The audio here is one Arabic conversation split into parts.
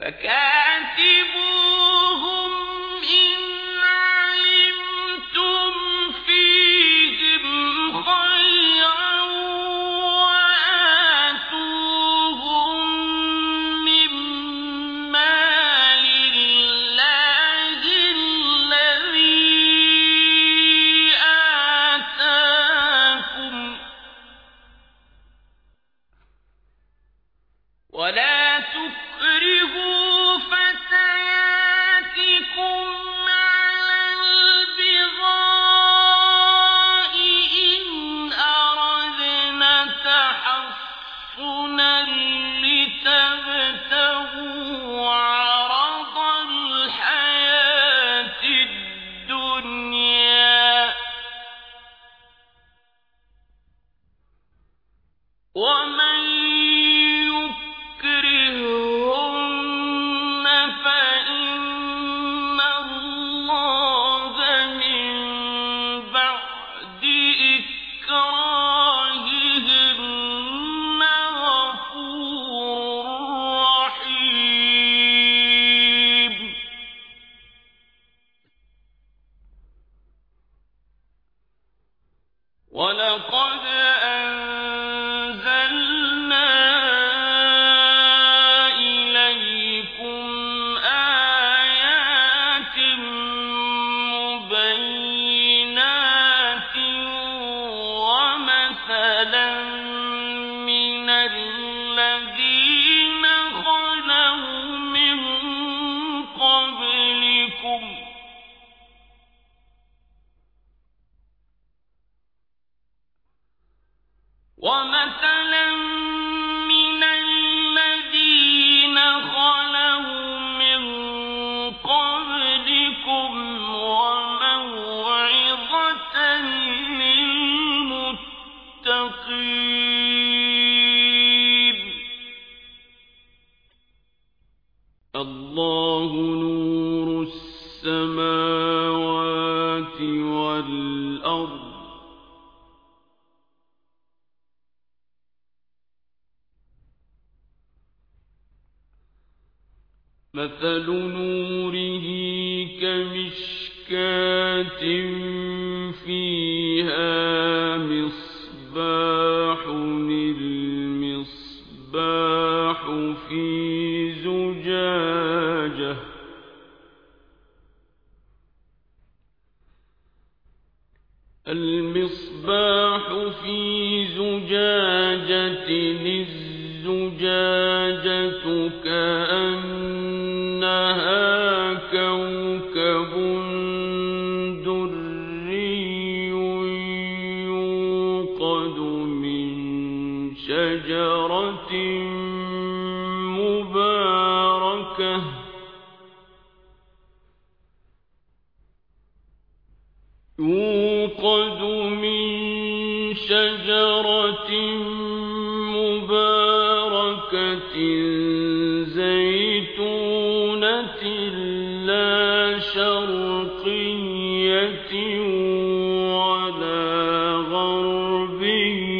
فكان اللَّهُ نُورُ السَّمَاوَاتِ وَالْأَرْضِ ۚ. مَثَلُ نُورِهِ كَمِشْكَاةٍ فِيهَا مِصْبَاحٌ ۖ. الْمِصْبَاحُ فِي زُجَاجَةٍ الزُّجَاجَةُ كَأَنَّهَا شَجَرَةٍ مُّبَارَكَةٍ. زَيْتُونَةٍ لَّا شَرْقِيَّةٍ وَلَا غَرْبِيَّةٍ.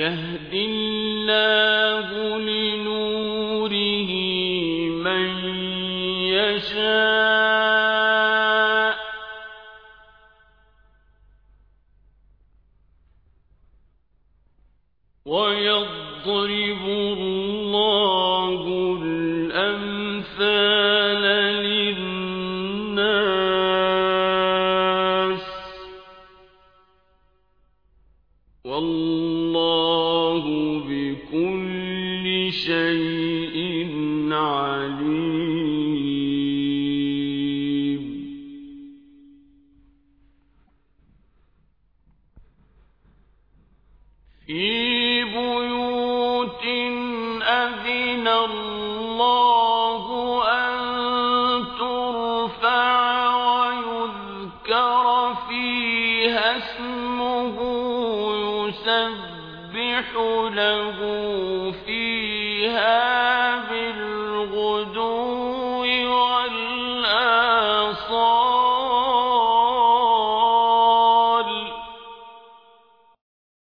يَهْدِي اللَّهُ لِنُورِهِ مَن يَشَاءُ ۚ. وَيَضْرِبُ اللَّهُ الْأَمْثَالَ شَيْءٍ عَلِيمٌ. فِي بُيُوتٍ أَذِنَ اللَّهُ له فيها